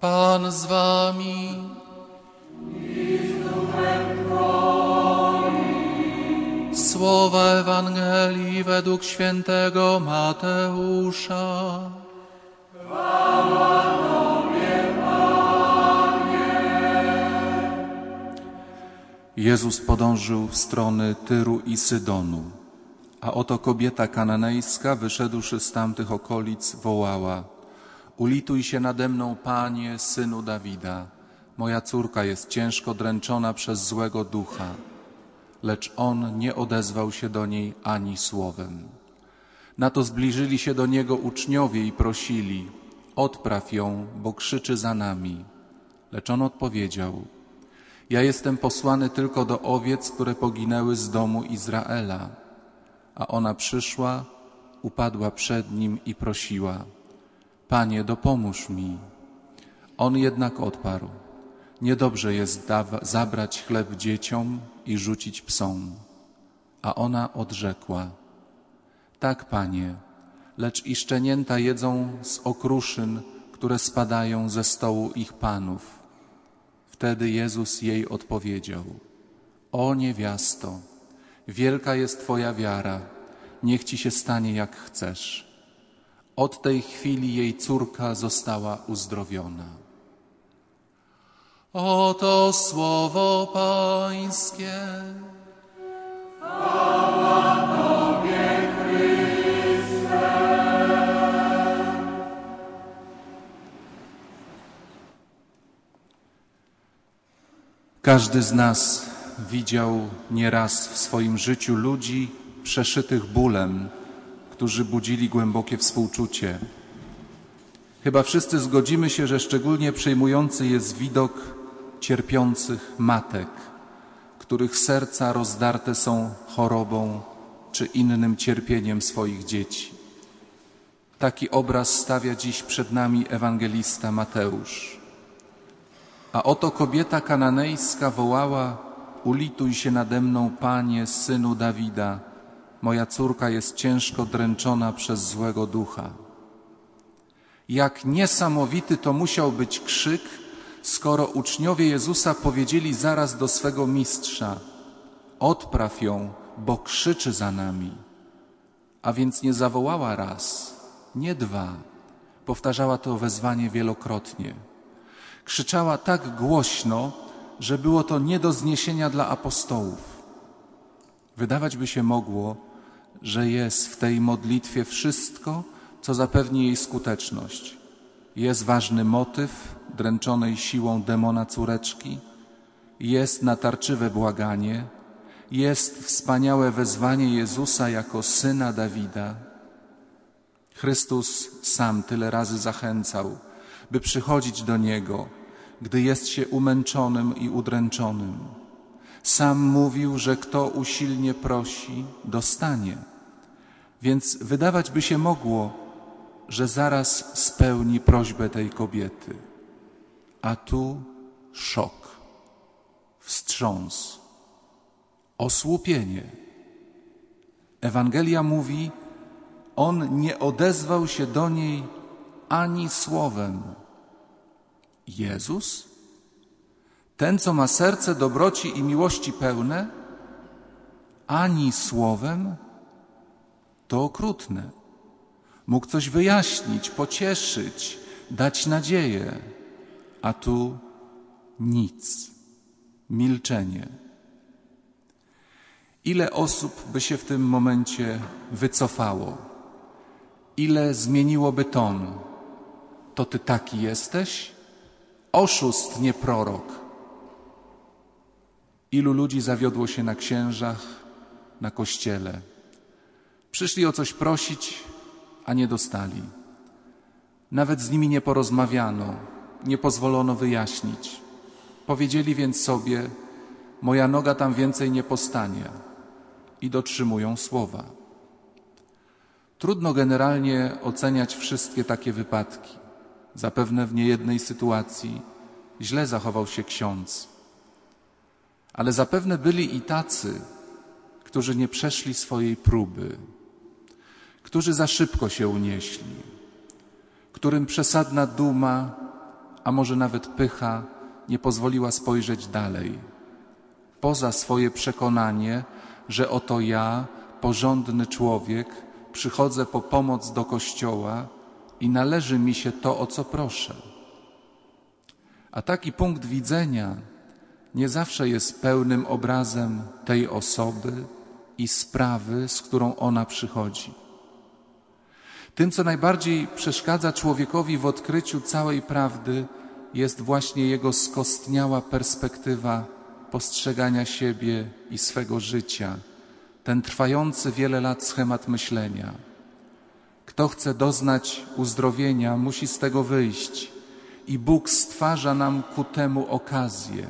Pan z wami. Słowa Ewangelii według świętego Mateusza. Jezus podążył w strony Tyru i Sydonu, a oto kobieta kananejska, wyszedłszy z tamtych okolic, wołała: Ulituj się nade mną, panie, synu Dawida. Moja córka jest ciężko dręczona przez złego ducha. Lecz on nie odezwał się do niej ani słowem. Na to zbliżyli się do niego uczniowie i prosili: Odpraw ją, bo krzyczy za nami. Lecz on odpowiedział: ja jestem posłany tylko do owiec, które poginęły z domu Izraela. A ona przyszła, upadła przed nim i prosiła: Panie, dopomóż mi. On jednak odparł: Niedobrze jest zabrać chleb dzieciom i rzucić psom. A ona odrzekła: Tak, panie, lecz i szczenięta jedzą z okruszyn, które spadają ze stołu ich panów. Wtedy Jezus jej odpowiedział: O niewiasto, wielka jest Twoja wiara, niech ci się stanie jak chcesz. Od tej chwili jej córka została uzdrowiona. Oto słowo Pańskie. Każdy z nas widział nieraz w swoim życiu ludzi przeszytych bólem, którzy budzili głębokie współczucie. Chyba wszyscy zgodzimy się, że szczególnie przejmujący jest widok cierpiących matek, których serca rozdarte są chorobą czy innym cierpieniem swoich dzieci. Taki obraz stawia dziś przed nami ewangelista Mateusz. A oto kobieta kananejska wołała: Ulituj się nade mną, panie, synu Dawida. Moja córka jest ciężko dręczona przez złego ducha. Jak niesamowity to musiał być krzyk, skoro uczniowie Jezusa powiedzieli zaraz do swego mistrza: Odpraw ją, bo krzyczy za nami. A więc nie zawołała raz, nie dwa, powtarzała to wezwanie wielokrotnie. Krzyczała tak głośno, że było to nie do zniesienia dla apostołów. Wydawać by się mogło, że jest w tej modlitwie wszystko, co zapewni jej skuteczność. Jest ważny motyw dręczonej siłą demona córeczki, jest natarczywe błaganie, jest wspaniałe wezwanie Jezusa jako syna Dawida. Chrystus sam tyle razy zachęcał, by przychodzić do Niego, gdy jest się umęczonym i udręczonym. Sam mówił, że kto usilnie prosi, dostanie. Więc wydawać by się mogło, że zaraz spełni prośbę tej kobiety. A tu szok, wstrząs, osłupienie. Ewangelia mówi, on nie odezwał się do niej ani słowem. Jezus? Ten, co ma serce dobroci i miłości pełne, ani słowem, to okrutne. Mógł coś wyjaśnić, pocieszyć, dać nadzieję, a tu nic, milczenie. Ile osób by się w tym momencie wycofało? Ile zmieniłoby ton? To ty taki jesteś? Oszust, nie prorok. Ilu ludzi zawiodło się na księżach, na kościele. Przyszli o coś prosić, a nie dostali. Nawet z nimi nie porozmawiano, nie pozwolono wyjaśnić. Powiedzieli więc sobie: Moja noga tam więcej nie postanie, i dotrzymują słowa. Trudno generalnie oceniać wszystkie takie wypadki. Zapewne w niejednej sytuacji źle zachował się ksiądz. Ale zapewne byli i tacy, którzy nie przeszli swojej próby, którzy za szybko się unieśli, którym przesadna duma a może nawet pycha nie pozwoliła spojrzeć dalej. Poza swoje przekonanie, że oto ja, porządny człowiek, przychodzę po pomoc do kościoła i należy mi się to, o co proszę. A taki punkt widzenia nie zawsze jest pełnym obrazem tej osoby i sprawy, z którą ona przychodzi. Tym, co najbardziej przeszkadza człowiekowi w odkryciu całej prawdy, jest właśnie jego skostniała perspektywa postrzegania siebie i swego życia, ten trwający wiele lat schemat myślenia. Kto chce doznać uzdrowienia, musi z tego wyjść i Bóg stwarza nam ku temu okazję,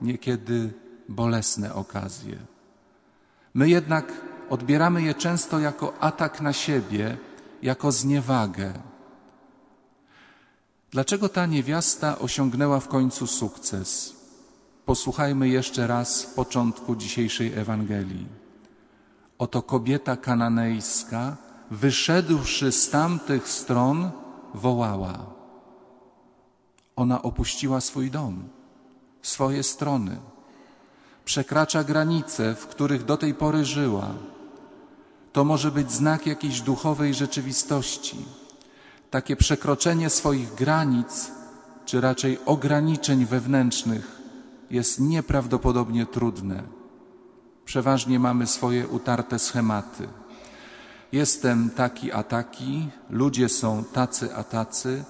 niekiedy bolesne okazje. My jednak odbieramy je często jako atak na siebie, jako zniewagę. Dlaczego ta niewiasta osiągnęła w końcu sukces? Posłuchajmy jeszcze raz początku dzisiejszej Ewangelii. Oto kobieta kananejska, wyszedłszy z tamtych stron, wołała. Ona opuściła swój dom, swoje strony, przekracza granice, w których do tej pory żyła. To może być znak jakiejś duchowej rzeczywistości. Takie przekroczenie swoich granic, czy raczej ograniczeń wewnętrznych, jest nieprawdopodobnie trudne. Przeważnie mamy swoje utarte schematy. Jestem taki a taki, ludzie są tacy a tacy,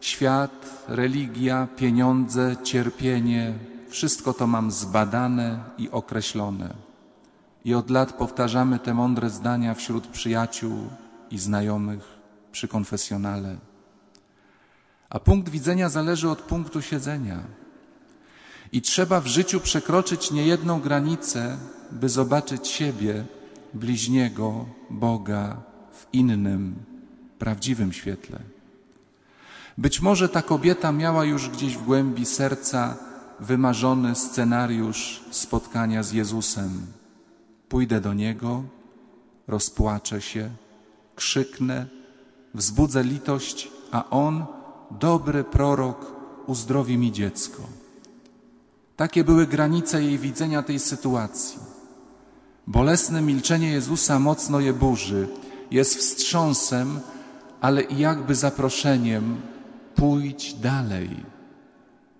świat, religia, pieniądze, cierpienie, wszystko to mam zbadane i określone. I od lat powtarzamy te mądre zdania wśród przyjaciół i znajomych przy konfesjonale. A punkt widzenia zależy od punktu siedzenia. I trzeba w życiu przekroczyć niejedną granicę, by zobaczyć siebie, bliźniego, Boga w innym, prawdziwym świetle. Być może ta kobieta miała już gdzieś w głębi serca wymarzony scenariusz spotkania z Jezusem. Pójdę do Niego, rozpłaczę się, krzyknę, wzbudzę litość, a On, dobry prorok, uzdrowi mi dziecko. Takie były granice jej widzenia tej sytuacji. Bolesne milczenie Jezusa mocno je burzy, jest wstrząsem, ale i jakby zaproszeniem pójdź dalej.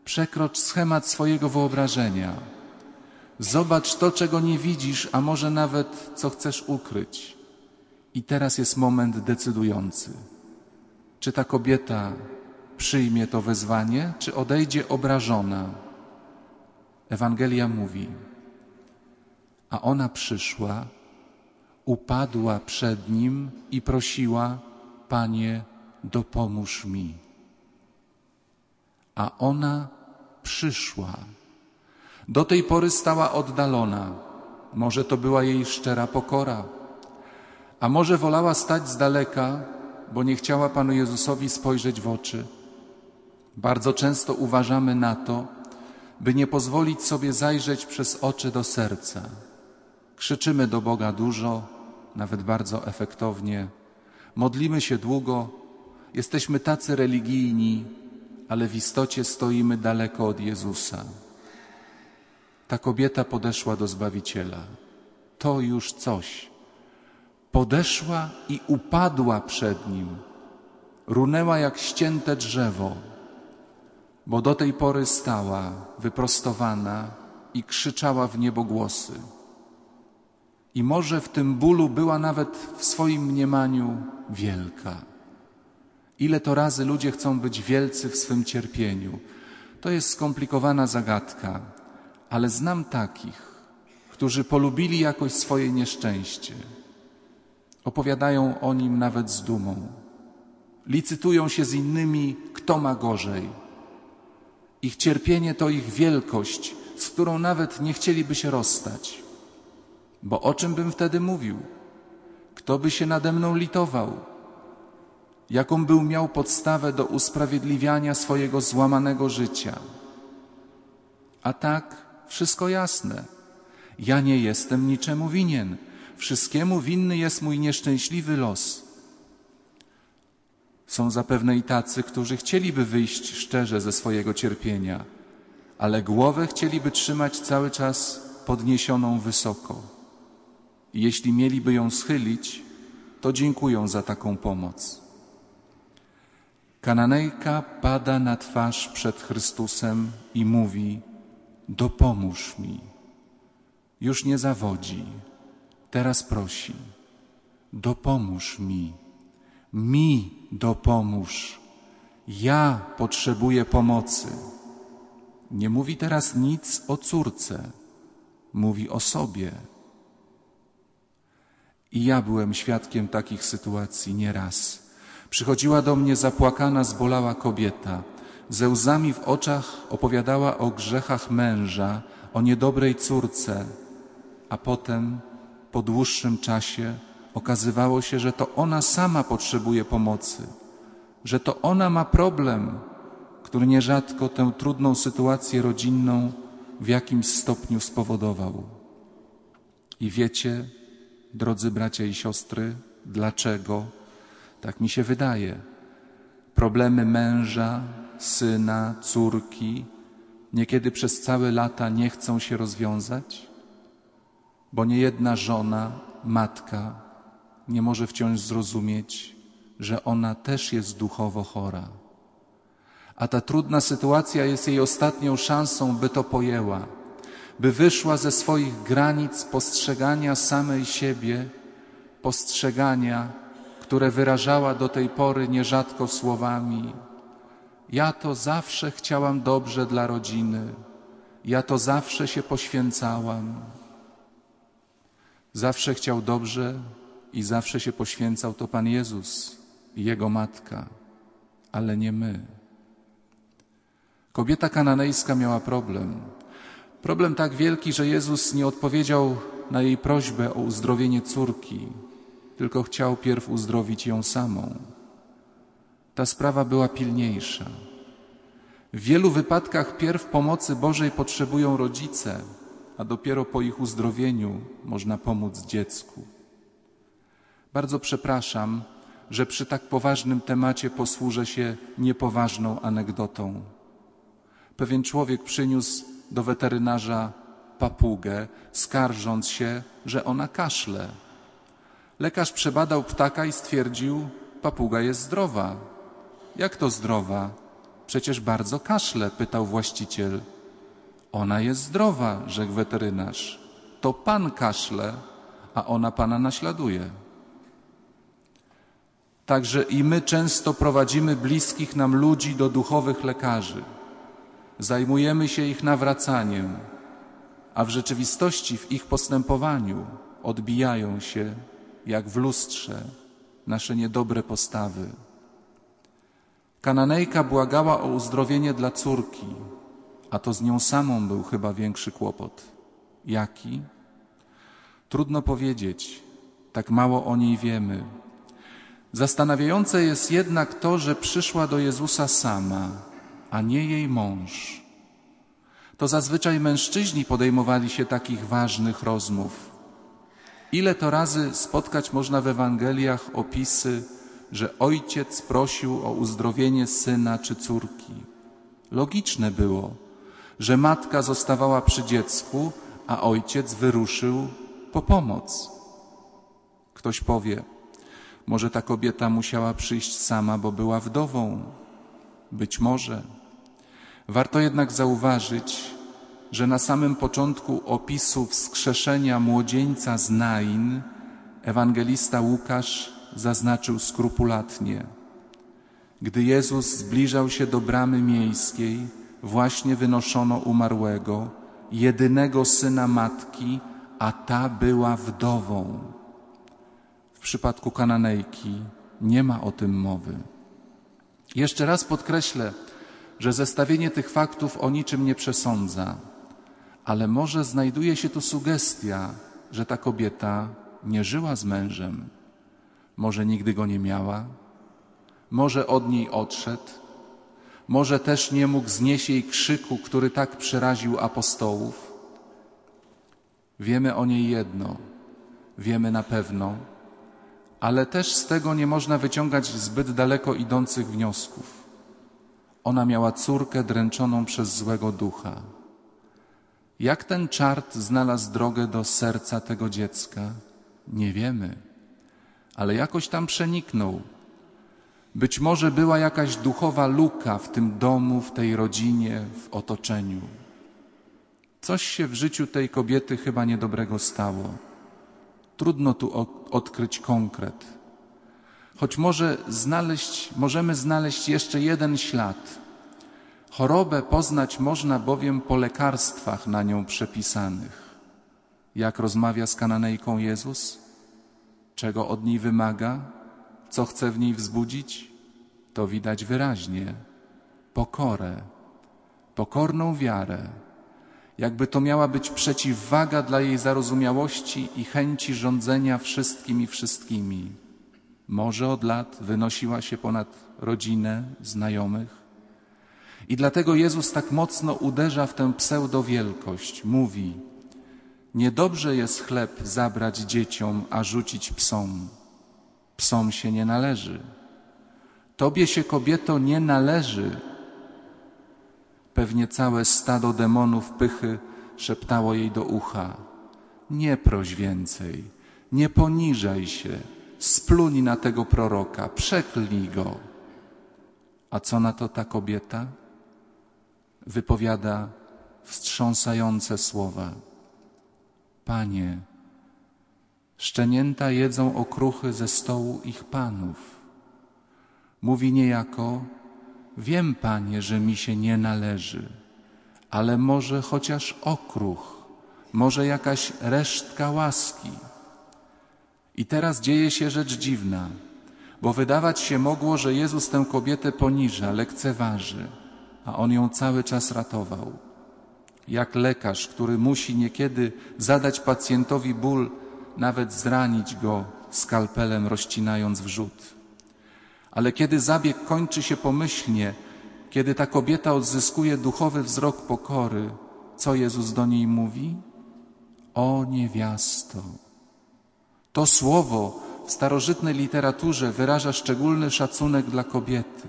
Przekrocz schemat swojego wyobrażenia. Zobacz to, czego nie widzisz, a może nawet co chcesz ukryć. I teraz jest moment decydujący. Czy ta kobieta przyjmie to wezwanie, czy odejdzie obrażona? Ewangelia mówi, a ona przyszła, upadła przed nim i prosiła, Panie, dopomóż mi. A ona przyszła. Do tej pory stała oddalona. Może to była jej szczera pokora, a może wolała stać z daleka, bo nie chciała Panu Jezusowi spojrzeć w oczy. Bardzo często uważamy na to, by nie pozwolić sobie zajrzeć przez oczy do serca. Krzyczymy do Boga dużo, nawet bardzo efektownie, modlimy się długo, jesteśmy tacy religijni, ale w istocie stoimy daleko od Jezusa. Ta kobieta podeszła do Zbawiciela. To już coś. Podeszła i upadła przed Nim. Runęła jak ścięte drzewo bo do tej pory stała wyprostowana i krzyczała w niebo głosy. I może w tym bólu była nawet w swoim mniemaniu wielka. Ile to razy ludzie chcą być wielcy w swym cierpieniu? To jest skomplikowana zagadka, ale znam takich, którzy polubili jakoś swoje nieszczęście. Opowiadają o nim nawet z dumą. Licytują się z innymi, kto ma gorzej ich cierpienie to ich wielkość, z którą nawet nie chcieliby się rozstać. Bo o czym bym wtedy mówił? Kto by się nade mną litował? Jaką był miał podstawę do usprawiedliwiania swojego złamanego życia? A tak, wszystko jasne. Ja nie jestem niczemu winien. Wszystkiemu winny jest mój nieszczęśliwy los. Są zapewne i tacy, którzy chcieliby wyjść szczerze ze swojego cierpienia, ale głowę chcieliby trzymać cały czas podniesioną wysoko. I jeśli mieliby ją schylić, to dziękują za taką pomoc. Kananejka pada na twarz przed Chrystusem i mówi: Dopomóż mi. Już nie zawodzi, teraz prosi: Dopomóż mi, mi dopomóż. Ja potrzebuję pomocy. Nie mówi teraz nic o córce, mówi o sobie. I ja byłem świadkiem takich sytuacji nieraz. Przychodziła do mnie zapłakana, zbolała kobieta. Ze łzami w oczach opowiadała o grzechach męża, o niedobrej córce, a potem, po dłuższym czasie, okazywało się, że to ona sama potrzebuje pomocy, że to ona ma problem, który nierzadko tę trudną sytuację rodzinną w jakimś stopniu spowodował. I wiecie, drodzy bracia i siostry, dlaczego? Tak mi się wydaje. Problemy męża, syna, córki niekiedy przez całe lata nie chcą się rozwiązać, bo niejedna żona, matka nie może wciąż zrozumieć, że ona też jest duchowo chora. A ta trudna sytuacja jest jej ostatnią szansą, by to pojęła, by wyszła ze swoich granic postrzegania samej siebie, postrzegania, które wyrażała do tej pory nierzadko słowami: Ja to zawsze chciałam dobrze dla rodziny, ja to zawsze się poświęcałam. Zawsze chciał dobrze i zawsze się poświęcał to Pan Jezus i Jego matka, ale nie my. Kobieta kananejska miała problem. Problem tak wielki, że Jezus nie odpowiedział na jej prośbę o uzdrowienie córki, tylko chciał pierw uzdrowić ją samą. Ta sprawa była pilniejsza. W wielu wypadkach pierw pomocy Bożej potrzebują rodzice, a dopiero po ich uzdrowieniu można pomóc dziecku. Bardzo przepraszam, że przy tak poważnym temacie posłużę się niepoważną anegdotą. Pewien człowiek przyniósł do weterynarza papugę, skarżąc się, że ona kaszle. Lekarz przebadał ptaka i stwierdził, papuga jest zdrowa. Jak to zdrowa? Przecież bardzo kaszle, pytał właściciel. Ona jest zdrowa, rzekł weterynarz. To pan kaszle, a ona pana naśladuje. Także i my często prowadzimy bliskich nam ludzi do duchowych lekarzy. Zajmujemy się ich nawracaniem, a w rzeczywistości w ich postępowaniu odbijają się, jak w lustrze, nasze niedobre postawy. Kananejka błagała o uzdrowienie dla córki, a to z nią samą był chyba większy kłopot. Jaki? Trudno powiedzieć, tak mało o niej wiemy. Zastanawiające jest jednak to, że przyszła do Jezusa sama, a nie jej mąż. To zazwyczaj mężczyźni podejmowali się takich ważnych rozmów. Ile to razy spotkać można w Ewangeliach opisy, że ojciec prosił o uzdrowienie syna czy córki. Logiczne było, że matka zostawała przy dziecku, a ojciec wyruszył po pomoc. Ktoś powie, może ta kobieta musiała przyjść sama, bo była wdową. Być może. Warto jednak zauważyć, że na samym początku opisu wskrzeszenia młodzieńca z Nain ewangelista Łukasz zaznaczył skrupulatnie. Gdy Jezus zbliżał się do bramy miejskiej, właśnie wynoszono umarłego, jedynego syna matki, a ta była wdową. W przypadku Kananejki nie ma o tym mowy. Jeszcze raz podkreślę, że zestawienie tych faktów o niczym nie przesądza, ale może znajduje się tu sugestia, że ta kobieta nie żyła z mężem, może nigdy go nie miała, może od niej odszedł, może też nie mógł znieść jej krzyku, który tak przeraził apostołów. Wiemy o niej jedno, wiemy na pewno, ale też z tego nie można wyciągać zbyt daleko idących wniosków. Ona miała córkę dręczoną przez złego ducha. Jak ten czart znalazł drogę do serca tego dziecka, nie wiemy, ale jakoś tam przeniknął. Być może była jakaś duchowa luka w tym domu, w tej rodzinie, w otoczeniu. Coś się w życiu tej kobiety chyba niedobrego stało. Trudno tu odkryć konkret. Choć może znaleźć, możemy znaleźć jeszcze jeden ślad. Chorobę poznać można bowiem po lekarstwach na nią przepisanych. Jak rozmawia z Kananejką Jezus? Czego od niej wymaga? Co chce w niej wzbudzić? To widać wyraźnie. Pokorę, pokorną wiarę, jakby to miała być przeciwwaga dla jej zarozumiałości i chęci rządzenia wszystkim i wszystkimi. Może od lat wynosiła się ponad rodzinę, znajomych. I dlatego Jezus tak mocno uderza w tę pseudowielkość. Mówi, niedobrze jest chleb zabrać dzieciom, a rzucić psom. Psom się nie należy. Tobie się, kobieto, nie należy, Pewnie całe stado demonów pychy szeptało jej do ucha. Nie proś więcej, nie poniżaj się, spluń na tego proroka, przeklnij go. A co na to ta kobieta? Wypowiada wstrząsające słowa. Panie, szczenięta jedzą okruchy ze stołu ich panów. Mówi niejako, Wiem, Panie, że mi się nie należy, ale może chociaż okruch, może jakaś resztka łaski. I teraz dzieje się rzecz dziwna, bo wydawać się mogło, że Jezus tę kobietę poniża, lekceważy, a On ją cały czas ratował. Jak lekarz, który musi niekiedy zadać pacjentowi ból, nawet zranić go skalpelem, rozcinając wrzód. Ale kiedy zabieg kończy się pomyślnie, kiedy ta kobieta odzyskuje duchowy wzrok pokory, co Jezus do niej mówi? O niewiasto. To słowo w starożytnej literaturze wyraża szczególny szacunek dla kobiety.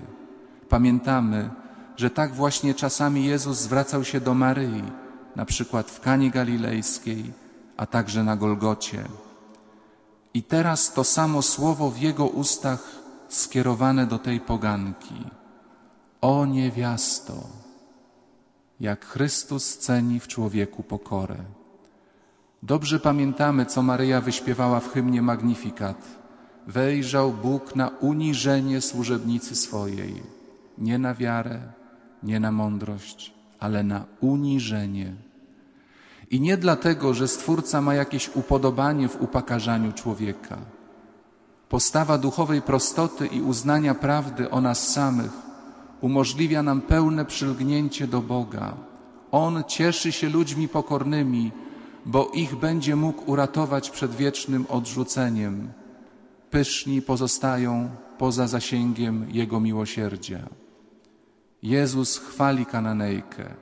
Pamiętamy, że tak właśnie czasami Jezus zwracał się do Maryi, na przykład w Kanie Galilejskiej, a także na Golgocie. I teraz to samo słowo w jego ustach skierowane do tej poganki. O niewiasto, jak Chrystus ceni w człowieku pokorę. Dobrze pamiętamy, co Maryja wyśpiewała w hymnie Magnifikat. Wejrzał Bóg na uniżenie służebnicy swojej, nie na wiarę, nie na mądrość, ale na uniżenie. I nie dlatego, że Stwórca ma jakieś upodobanie w upakarzaniu człowieka, Postawa duchowej prostoty i uznania prawdy o nas samych umożliwia nam pełne przylgnięcie do Boga. On cieszy się ludźmi pokornymi, bo ich będzie mógł uratować przed wiecznym odrzuceniem. Pyszni pozostają poza zasięgiem Jego miłosierdzia. Jezus chwali Kananejkę.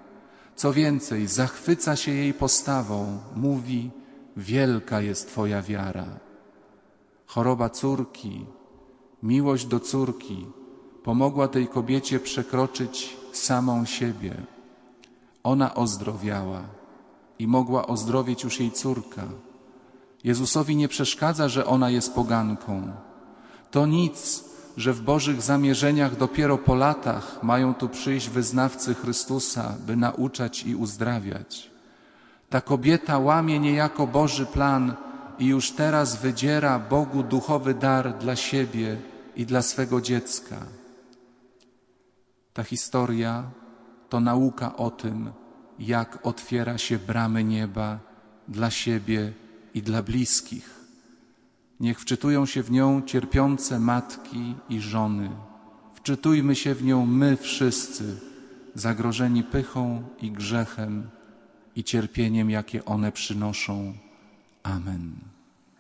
Co więcej, zachwyca się jej postawą, mówi: Wielka jest Twoja wiara choroba córki, miłość do córki pomogła tej kobiecie przekroczyć samą siebie. Ona ozdrowiała i mogła ozdrowieć już jej córka. Jezusowi nie przeszkadza, że ona jest poganką. To nic, że w Bożych zamierzeniach dopiero po latach mają tu przyjść wyznawcy Chrystusa, by nauczać i uzdrawiać. Ta kobieta łamie niejako Boży plan, i już teraz wydziera Bogu duchowy dar dla siebie i dla swego dziecka. Ta historia to nauka o tym, jak otwiera się bramy nieba dla siebie i dla bliskich. Niech wczytują się w nią cierpiące matki i żony. Wczytujmy się w nią my wszyscy, zagrożeni pychą i grzechem i cierpieniem, jakie one przynoszą. Amen.